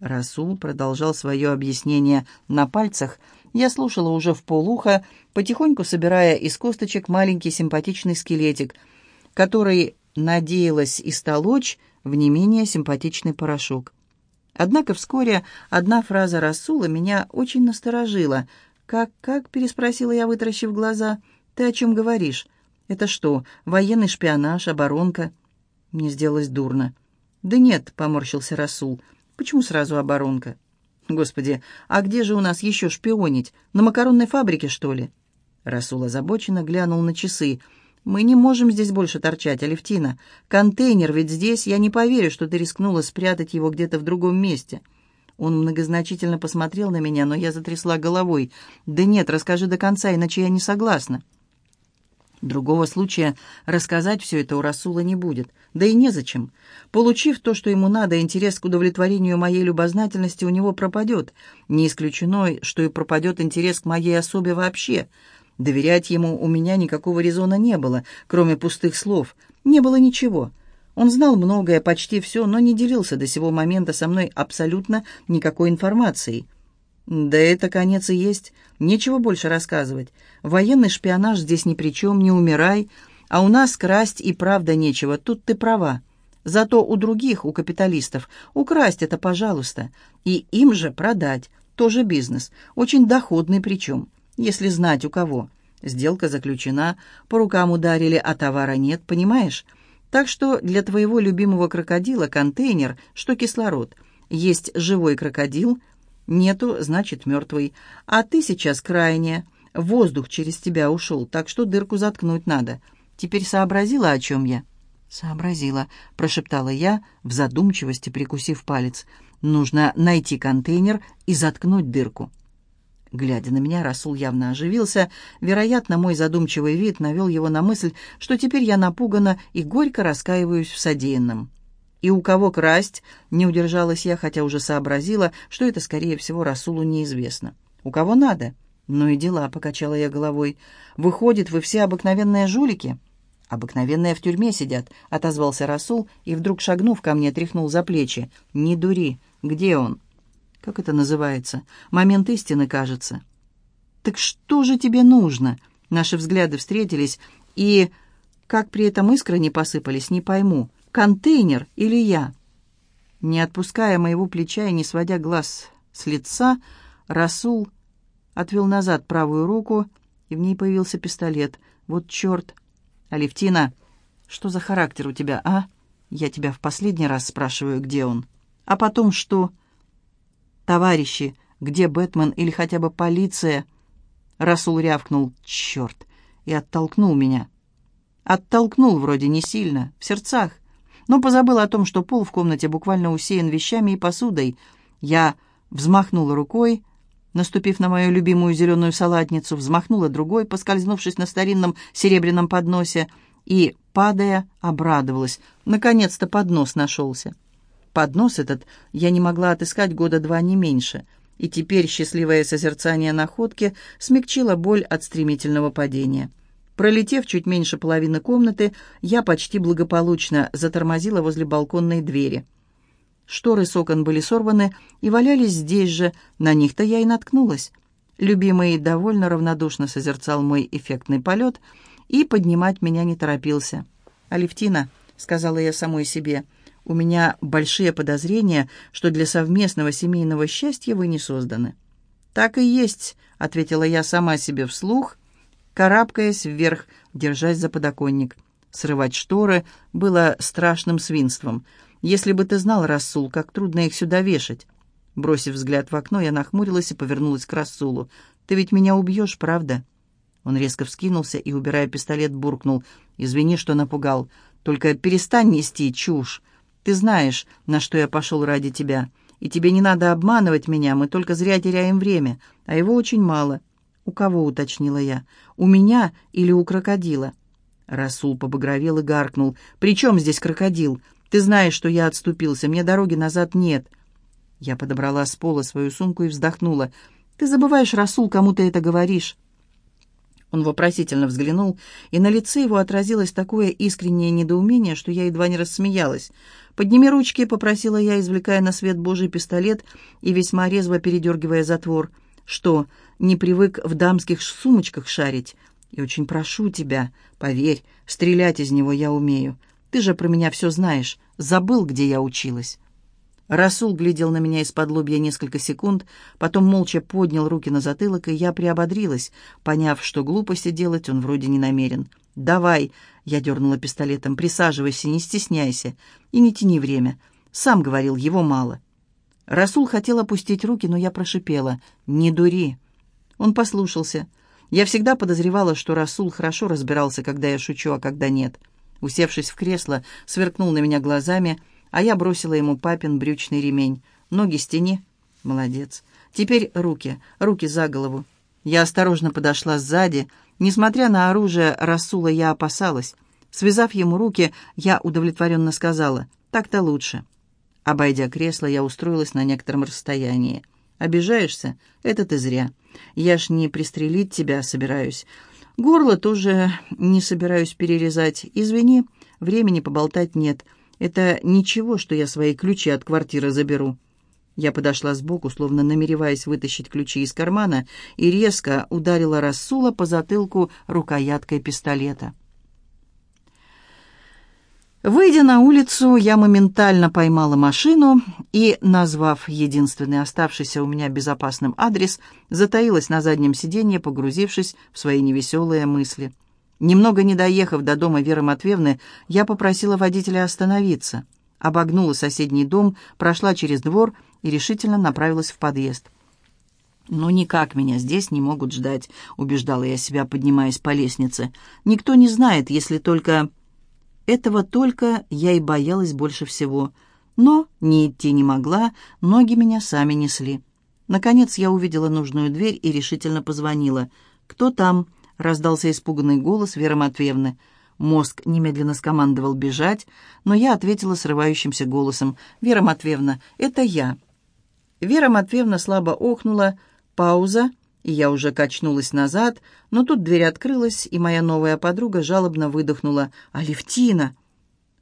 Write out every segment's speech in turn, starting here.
Расул продолжал свое объяснение на пальцах. Я слушала уже в полуха, потихоньку собирая из косточек маленький симпатичный скелетик, который надеялась истолочь в не менее симпатичный порошок. Однако вскоре одна фраза Расула меня очень насторожила. «Как, как?» — переспросила я, вытаращив глаза. «Ты о чем говоришь? Это что, военный шпионаж, оборонка?» Мне сделалось дурно. «Да нет», — поморщился Расул. «Почему сразу оборонка?» «Господи, а где же у нас еще шпионить? На макаронной фабрике, что ли?» Расул озабоченно глянул на часы. «Мы не можем здесь больше торчать, Алевтина. Контейнер ведь здесь. Я не поверю, что ты рискнула спрятать его где-то в другом месте». Он многозначительно посмотрел на меня, но я затрясла головой. «Да нет, расскажи до конца, иначе я не согласна». Другого случая рассказать все это у Расула не будет. Да и незачем. Получив то, что ему надо, интерес к удовлетворению моей любознательности у него пропадет. Не исключено, что и пропадет интерес к моей особе вообще. Доверять ему у меня никакого резона не было, кроме пустых слов. Не было ничего. Он знал многое, почти все, но не делился до сего момента со мной абсолютно никакой информацией. Да это конец и есть. Нечего больше рассказывать. Военный шпионаж здесь ни при чем, не умирай. А у нас красть и правда нечего, тут ты права. Зато у других, у капиталистов, украсть это пожалуйста. И им же продать. Тоже бизнес. Очень доходный причем, если знать у кого. Сделка заключена, по рукам ударили, а товара нет, понимаешь? Так что для твоего любимого крокодила контейнер, что кислород. Есть живой крокодил – Нету, значит, мертвый. А ты сейчас крайне. Воздух через тебя ушел, так что дырку заткнуть надо. Теперь сообразила, о чем я?» «Сообразила», — прошептала я, в задумчивости прикусив палец. «Нужно найти контейнер и заткнуть дырку». Глядя на меня, Расул явно оживился. Вероятно, мой задумчивый вид навел его на мысль, что теперь я напугана и горько раскаиваюсь в содеянном. И у кого красть, не удержалась я, хотя уже сообразила, что это, скорее всего, Расулу неизвестно. У кого надо? Ну и дела, покачала я головой. Выходит, вы все обыкновенные жулики? Обыкновенные в тюрьме сидят, отозвался Расул и, вдруг шагнув ко мне, тряхнул за плечи. Не дури. Где он? Как это называется? Момент истины, кажется. Так что же тебе нужно? Наши взгляды встретились, и... Как при этом искры не посыпались, не пойму контейнер или я?» Не отпуская моего плеча и не сводя глаз с лица, Расул отвел назад правую руку, и в ней появился пистолет. «Вот черт! Алевтина, что за характер у тебя, а? Я тебя в последний раз спрашиваю, где он. А потом что? Товарищи, где Бэтмен или хотя бы полиция?» Расул рявкнул «Черт!» и оттолкнул меня. Оттолкнул вроде не сильно, в сердцах но позабыл о том, что пол в комнате буквально усеян вещами и посудой. Я взмахнула рукой, наступив на мою любимую зеленую салатницу, взмахнула другой, поскользнувшись на старинном серебряном подносе, и, падая, обрадовалась. Наконец-то поднос нашелся. Поднос этот я не могла отыскать года два не меньше, и теперь счастливое созерцание находки смягчило боль от стремительного падения. Пролетев чуть меньше половины комнаты, я почти благополучно затормозила возле балконной двери. Шторы с окон были сорваны и валялись здесь же, на них-то я и наткнулась. Любимый довольно равнодушно созерцал мой эффектный полет и поднимать меня не торопился. «Алевтина», — сказала я самой себе, — «у меня большие подозрения, что для совместного семейного счастья вы не созданы». «Так и есть», — ответила я сама себе вслух — карабкаясь вверх, держась за подоконник. Срывать шторы было страшным свинством. Если бы ты знал, Рассул, как трудно их сюда вешать. Бросив взгляд в окно, я нахмурилась и повернулась к Рассулу. «Ты ведь меня убьешь, правда?» Он резко вскинулся и, убирая пистолет, буркнул. «Извини, что напугал. Только перестань нести чушь. Ты знаешь, на что я пошел ради тебя. И тебе не надо обманывать меня, мы только зря теряем время, а его очень мало. «У кого?» — уточнила я. «У меня или у крокодила?» Расул побагровел и гаркнул. «При чем здесь крокодил? Ты знаешь, что я отступился. Мне дороги назад нет». Я подобрала с пола свою сумку и вздохнула. «Ты забываешь, Расул, кому ты это говоришь?» Он вопросительно взглянул, и на лице его отразилось такое искреннее недоумение, что я едва не рассмеялась. «Подними ручки», — попросила я, извлекая на свет Божий пистолет и весьма резво передергивая затвор. «Что, не привык в дамских сумочках шарить? И очень прошу тебя, поверь, стрелять из него я умею. Ты же про меня все знаешь. Забыл, где я училась». Расул глядел на меня из-под лобья несколько секунд, потом молча поднял руки на затылок, и я приободрилась, поняв, что глупости делать он вроде не намерен. «Давай!» — я дернула пистолетом. «Присаживайся, не стесняйся и не тяни время. Сам говорил, его мало». Расул хотел опустить руки, но я прошипела. «Не дури!» Он послушался. Я всегда подозревала, что Расул хорошо разбирался, когда я шучу, а когда нет. Усевшись в кресло, сверкнул на меня глазами — а я бросила ему папин брючный ремень. Ноги стени. Молодец. Теперь руки, руки за голову. Я осторожно подошла сзади. Несмотря на оружие Расула, я опасалась. Связав ему руки, я удовлетворенно сказала, «Так-то лучше». Обойдя кресло, я устроилась на некотором расстоянии. «Обижаешься? Это ты зря. Я ж не пристрелить тебя собираюсь. Горло тоже не собираюсь перерезать. Извини, времени поболтать нет. Это ничего, что я свои ключи от квартиры заберу». Я подошла сбоку, словно намереваясь вытащить ключи из кармана, и резко ударила Рассула по затылку рукояткой пистолета. Выйдя на улицу, я моментально поймала машину и, назвав единственный оставшийся у меня безопасным адрес, затаилась на заднем сиденье, погрузившись в свои невеселые мысли. Немного не доехав до дома Веры Матвеевны, я попросила водителя остановиться. Обогнула соседний дом, прошла через двор и решительно направилась в подъезд. «Ну, никак меня здесь не могут ждать», — убеждала я себя, поднимаясь по лестнице. «Никто не знает, если только...» Этого только я и боялась больше всего. Но не идти не могла, ноги меня сами несли. Наконец я увидела нужную дверь и решительно позвонила. «Кто там?» — раздался испуганный голос Веры Матвеевны. Мозг немедленно скомандовал бежать, но я ответила срывающимся голосом. «Вера Матвеевна, это я». Вера Матвеевна слабо охнула, пауза, и я уже качнулась назад, но тут дверь открылась, и моя новая подруга жалобно выдохнула. «Алевтина!»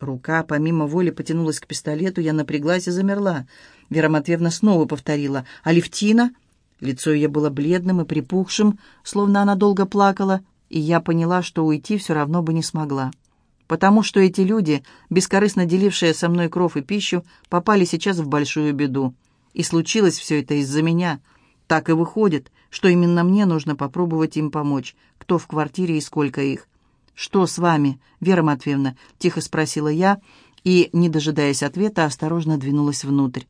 Рука помимо воли потянулась к пистолету, я напряглась и замерла. Вера Матвеевна снова повторила. «Алевтина!» Лицо ее было бледным и припухшим, словно она долго плакала, и я поняла, что уйти все равно бы не смогла. Потому что эти люди, бескорыстно делившие со мной кров и пищу, попали сейчас в большую беду. И случилось все это из-за меня. Так и выходит, что именно мне нужно попробовать им помочь. Кто в квартире и сколько их. «Что с вами, Вера Матвеевна?» — тихо спросила я, и, не дожидаясь ответа, осторожно двинулась внутрь.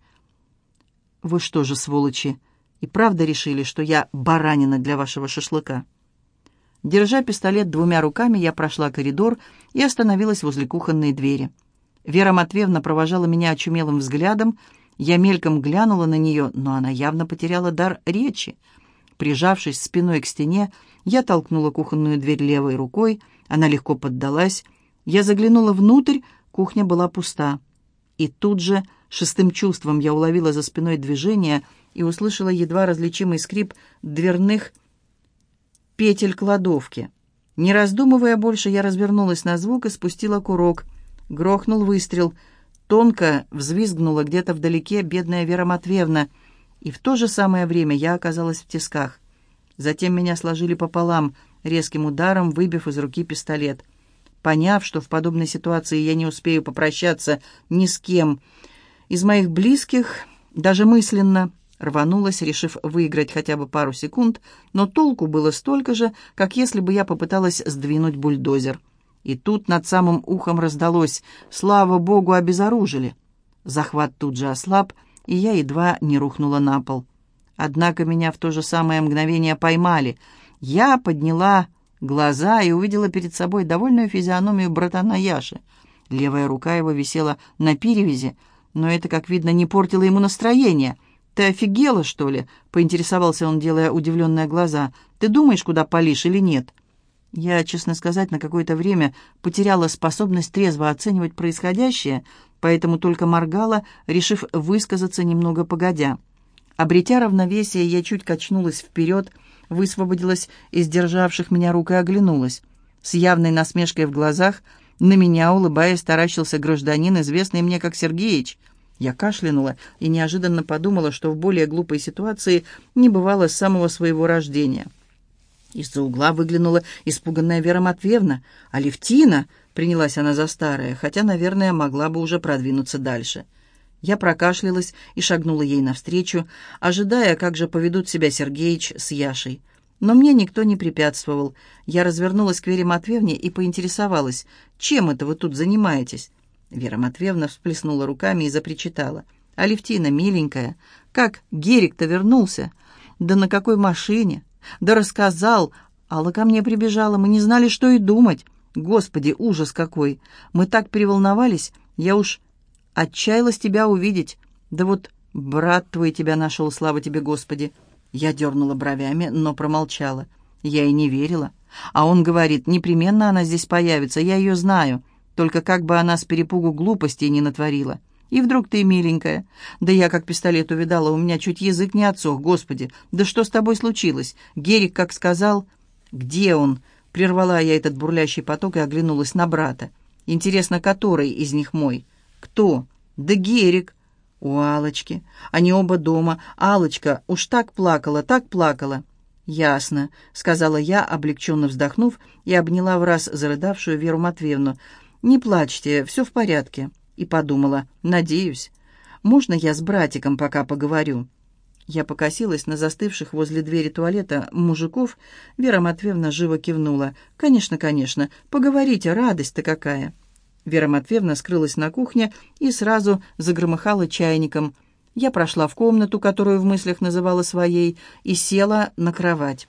«Вы что же, сволочи, и правда решили, что я баранина для вашего шашлыка?» Держа пистолет двумя руками, я прошла коридор и остановилась возле кухонной двери. Вера Матвеевна провожала меня очумелым взглядом. Я мельком глянула на нее, но она явно потеряла дар речи. Прижавшись спиной к стене, я толкнула кухонную дверь левой рукой, она легко поддалась. Я заглянула внутрь, кухня была пуста. И тут же, шестым чувством, я уловила за спиной движение — и услышала едва различимый скрип дверных петель кладовки. Не раздумывая больше, я развернулась на звук и спустила курок. Грохнул выстрел. Тонко взвизгнула где-то вдалеке бедная Вера Матвеевна, и в то же самое время я оказалась в тисках. Затем меня сложили пополам, резким ударом выбив из руки пистолет. Поняв, что в подобной ситуации я не успею попрощаться ни с кем из моих близких, даже мысленно, Рванулась, решив выиграть хотя бы пару секунд, но толку было столько же, как если бы я попыталась сдвинуть бульдозер. И тут над самым ухом раздалось «Слава Богу, обезоружили!». Захват тут же ослаб, и я едва не рухнула на пол. Однако меня в то же самое мгновение поймали. Я подняла глаза и увидела перед собой довольную физиономию братана Яши. Левая рука его висела на перевязи, но это, как видно, не портило ему настроение — «Ты офигела, что ли?» — поинтересовался он, делая удивленные глаза. «Ты думаешь, куда палишь или нет?» Я, честно сказать, на какое-то время потеряла способность трезво оценивать происходящее, поэтому только моргала, решив высказаться немного погодя. Обретя равновесие, я чуть качнулась вперед, высвободилась из державших меня рук и оглянулась. С явной насмешкой в глазах На меня, улыбаясь, таращился гражданин, известный мне как Сергеич. Я кашлянула и неожиданно подумала, что в более глупой ситуации не бывало с самого своего рождения. Из-за угла выглянула испуганная Вера Матвеевна. «Алевтина!» — принялась она за старое, хотя, наверное, могла бы уже продвинуться дальше. Я прокашлялась и шагнула ей навстречу, ожидая, как же поведут себя Сергеич с Яшей. Но мне никто не препятствовал. Я развернулась к Вере Матвеевне и поинтересовалась, чем это вы тут занимаетесь? Вера Матвеевна всплеснула руками и запричитала. «Алевтина, миленькая, как Герик-то вернулся? Да на какой машине? Да рассказал. Алла ко мне прибежала, мы не знали, что и думать. Господи, ужас какой! Мы так переволновались, я уж отчаялась тебя увидеть. Да вот брат твой тебя нашел, слава тебе, Господи!» Я дернула бровями, но промолчала. Я и не верила. А он говорит, непременно она здесь появится, я ее знаю. Только как бы она с перепугу глупостей не натворила. И вдруг ты миленькая. Да я как пистолет увидала, у меня чуть язык не отсох, господи. Да что с тобой случилось? Герик как сказал... Где он? Прервала я этот бурлящий поток и оглянулась на брата. Интересно, который из них мой? Кто? Да Герик. У Алочки. Они оба дома. Алочка уж так плакала, так плакала. «Ясно», — сказала я, облегченно вздохнув, и обняла в раз зарыдавшую Веру Матвеевну. «Не плачьте, все в порядке». И подумала, «Надеюсь. Можно я с братиком пока поговорю?» Я покосилась на застывших возле двери туалета мужиков. Вера Матвеевна живо кивнула. «Конечно, конечно. Поговорите, радость-то какая!» Вера Матвеевна скрылась на кухне и сразу загромыхала чайником. Я прошла в комнату, которую в мыслях называла своей, и села на кровать.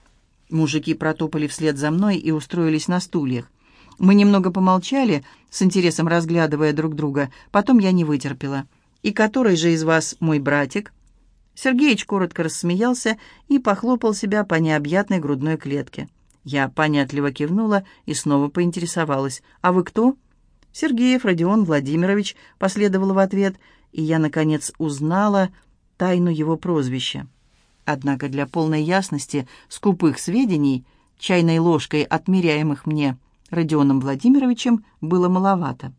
Мужики протопали вслед за мной и устроились на стульях. Мы немного помолчали, с интересом разглядывая друг друга. Потом я не вытерпела. «И который же из вас мой братик?» Сергеич коротко рассмеялся и похлопал себя по необъятной грудной клетке. Я понятливо кивнула и снова поинтересовалась. «А вы кто?» Сергеев Родион Владимирович последовал в ответ, и я, наконец, узнала тайну его прозвища. Однако для полной ясности скупых сведений, чайной ложкой отмеряемых мне Родионом Владимировичем, было маловато.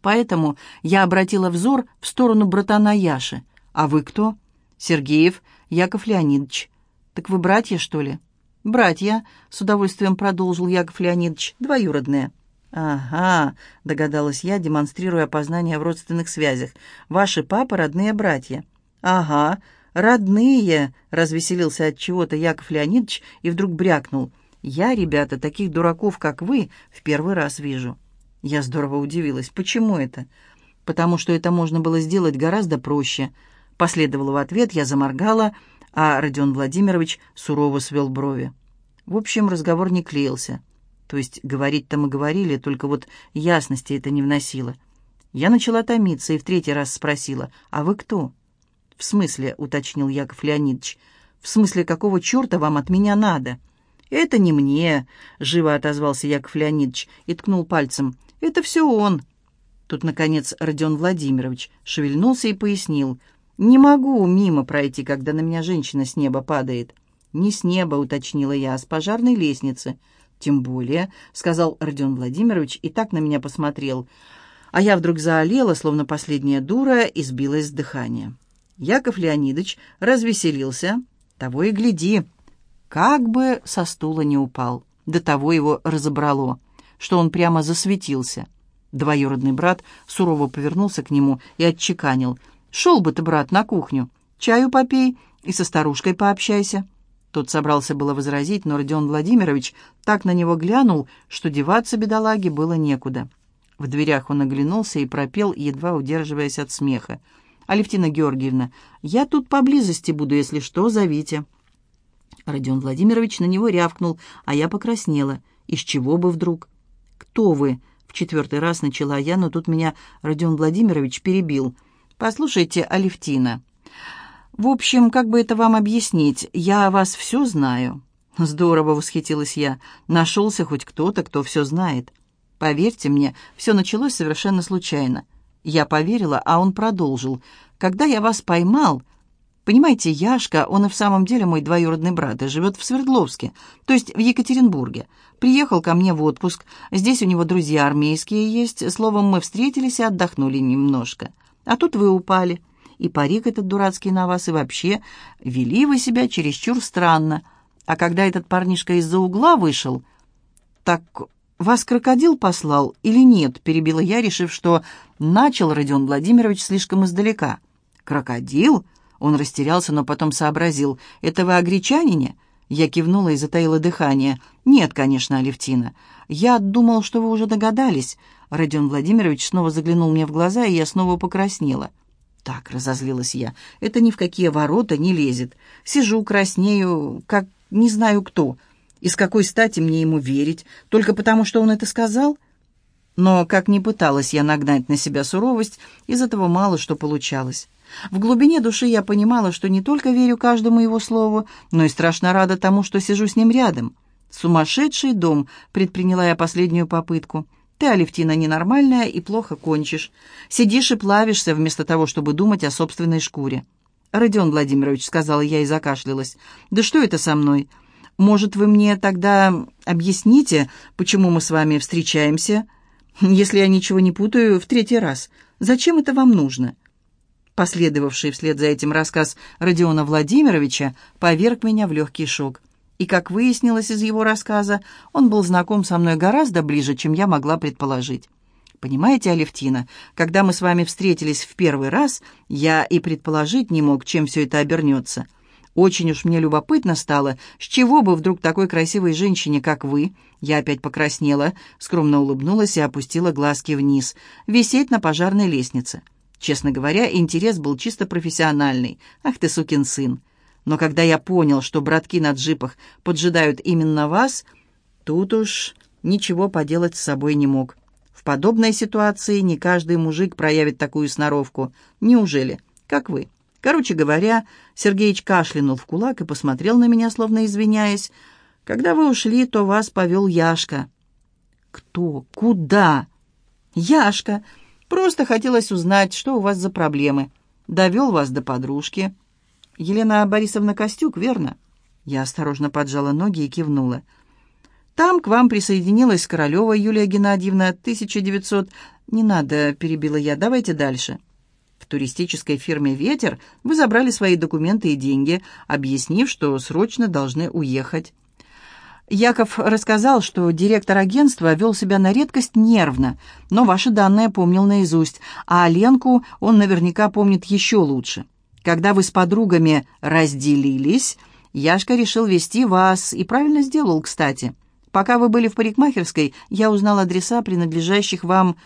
Поэтому я обратила взор в сторону братана Яши. «А вы кто?» «Сергеев Яков Леонидович». «Так вы братья, что ли?» «Братья», — с удовольствием продолжил Яков Леонидович, — «двоюродные». «Ага», — догадалась я, демонстрируя познания в родственных связях. «Ваши папы — родные братья». «Ага, родные», — развеселился от чего-то Яков Леонидович и вдруг брякнул. «Я, ребята, таких дураков, как вы, в первый раз вижу». Я здорово удивилась. «Почему это?» «Потому что это можно было сделать гораздо проще». Последовала в ответ, я заморгала, а Родион Владимирович сурово свел брови. В общем, разговор не клеился. То есть говорить-то мы говорили, только вот ясности это не вносило. Я начала томиться и в третий раз спросила, «А вы кто?» «В смысле?» — уточнил Яков Леонидович. «В смысле, какого черта вам от меня надо?» «Это не мне», — живо отозвался Яков Леонидович и ткнул пальцем. «Это все он». Тут, наконец, Родион Владимирович шевельнулся и пояснил. «Не могу мимо пройти, когда на меня женщина с неба падает». «Не с неба», — уточнила я, — «а с пожарной лестницы». «Тем более», — сказал Родион Владимирович и так на меня посмотрел. А я вдруг заолела, словно последняя дура, и сбилась с дыхания. Яков Леонидович развеселился. Того и гляди. Как бы со стула не упал. До того его разобрало, что он прямо засветился. Двоюродный брат сурово повернулся к нему и отчеканил. «Шел бы ты, брат, на кухню. Чаю попей и со старушкой пообщайся». Тот собрался было возразить, но Родион Владимирович так на него глянул, что деваться бедолаге было некуда. В дверях он оглянулся и пропел, едва удерживаясь от смеха. «Алевтина Георгиевна, я тут поблизости буду, если что, зовите». Родион Владимирович на него рявкнул, а я покраснела. «Из чего бы вдруг?» «Кто вы?» — в четвертый раз начала я, но тут меня Родион Владимирович перебил. «Послушайте, Алевтина, в общем, как бы это вам объяснить? Я о вас все знаю». «Здорово», — восхитилась я. «Нашелся хоть кто-то, кто все знает». «Поверьте мне, все началось совершенно случайно». Я поверила, а он продолжил. «Когда я вас поймал...» Понимаете, Яшка, он и в самом деле мой двоюродный брат и живет в Свердловске, то есть в Екатеринбурге. Приехал ко мне в отпуск, здесь у него друзья армейские есть, словом, мы встретились и отдохнули немножко. А тут вы упали, и парик этот дурацкий на вас, и вообще, вели вы себя чересчур странно. А когда этот парнишка из-за угла вышел, так вас крокодил послал или нет?» — перебила я, решив, что начал Родион Владимирович слишком издалека. «Крокодил?» — он растерялся, но потом сообразил. «Это вы о гречанине?» Я кивнула и затаила дыхание. «Нет, конечно, Алевтина. Я думал, что вы уже догадались». Родион Владимирович снова заглянул мне в глаза, и я снова покраснела. «Так», — разозлилась я, — «это ни в какие ворота не лезет. Сижу, краснею, как не знаю кто». И с какой стати мне ему верить? Только потому, что он это сказал? Но, как ни пыталась я нагнать на себя суровость, из этого мало что получалось. В глубине души я понимала, что не только верю каждому его слову, но и страшно рада тому, что сижу с ним рядом. «Сумасшедший дом», — предприняла я последнюю попытку. «Ты, Алевтина, ненормальная и плохо кончишь. Сидишь и плавишься, вместо того, чтобы думать о собственной шкуре». «Родион Владимирович», — сказала я и закашлялась, — «да что это со мной? Может, вы мне тогда объясните, почему мы с вами встречаемся? Если я ничего не путаю, в третий раз. Зачем это вам нужно?» Последовавший вслед за этим рассказ Родиона Владимировича поверг меня в легкий шок. И, как выяснилось из его рассказа, он был знаком со мной гораздо ближе, чем я могла предположить. Понимаете, Алевтина, когда мы с вами встретились в первый раз, я и предположить не мог, чем все это обернется. Очень уж мне любопытно стало, с чего бы вдруг такой красивой женщине, как вы, я опять покраснела, скромно улыбнулась и опустила глазки вниз, висеть на пожарной лестнице. Честно говоря, интерес был чисто профессиональный. Ах ты, сукин сын. Но когда я понял, что братки на джипах поджидают именно вас, тут уж ничего поделать с собой не мог. В подобной ситуации не каждый мужик проявит такую сноровку. Неужели? Как вы? Короче говоря, Сергеич кашлянул в кулак и посмотрел на меня, словно извиняясь. «Когда вы ушли, то вас повел Яшка». «Кто? Куда?» «Яшка. Просто хотелось узнать, что у вас за проблемы. Довел вас до подружки». «Елена Борисовна Костюк, верно?» Я осторожно поджала ноги и кивнула. «Там к вам присоединилась Королева Юлия Геннадьевна, 1900...» «Не надо», — перебила я, — «давайте дальше». В туристической фирме «Ветер» вы забрали свои документы и деньги, объяснив, что срочно должны уехать. Яков рассказал, что директор агентства вел себя на редкость нервно, но ваши данные помнил наизусть, а Ленку он наверняка помнит еще лучше. Когда вы с подругами разделились, Яшка решил вести вас, и правильно сделал, кстати. Пока вы были в парикмахерской, я узнал адреса, принадлежащих вам...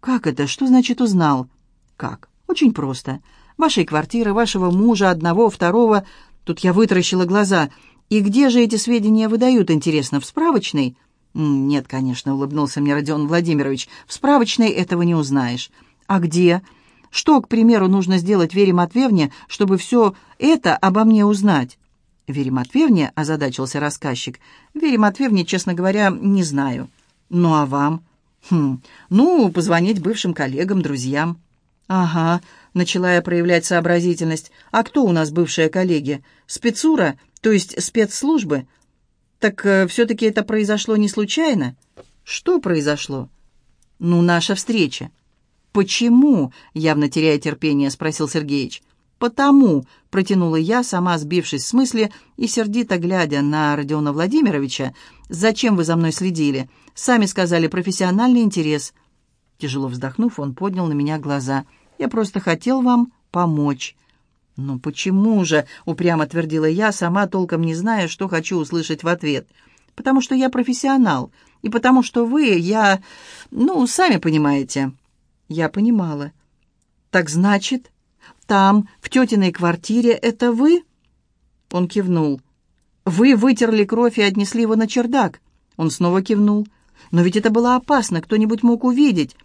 Как это? Что значит узнал? Как? Очень просто. Вашей квартиры, вашего мужа, одного, второго. Тут я вытаращила глаза. И где же эти сведения выдают, интересно, в справочной? Нет, конечно, улыбнулся мне Родион Владимирович. В справочной этого не узнаешь. А где? Что, к примеру, нужно сделать Вере Матвеевне, чтобы все это обо мне узнать? Вере Матвеевне, озадачился рассказчик. Вере Матвеевне, честно говоря, не знаю. Ну, а вам? Хм, ну, позвонить бывшим коллегам, друзьям. «Ага», — начала я проявлять сообразительность. «А кто у нас бывшие коллеги? Спецура, то есть спецслужбы? Так э, все-таки это произошло не случайно?» «Что произошло?» «Ну, наша встреча». «Почему?» — явно теряя терпение, спросил Сергеич. «Потому», — протянула я, сама сбившись с мысли и сердито глядя на Родиона Владимировича, «зачем вы за мной следили? Сами сказали, профессиональный интерес». Тяжело вздохнув, он поднял на меня глаза — я просто хотел вам помочь». «Ну почему же?» — упрямо твердила я, сама толком не зная, что хочу услышать в ответ. «Потому что я профессионал, и потому что вы, я... Ну, сами понимаете». Я понимала. «Так значит, там, в тетиной квартире, это вы?» Он кивнул. «Вы вытерли кровь и отнесли его на чердак?» Он снова кивнул. «Но ведь это было опасно, кто-нибудь мог увидеть».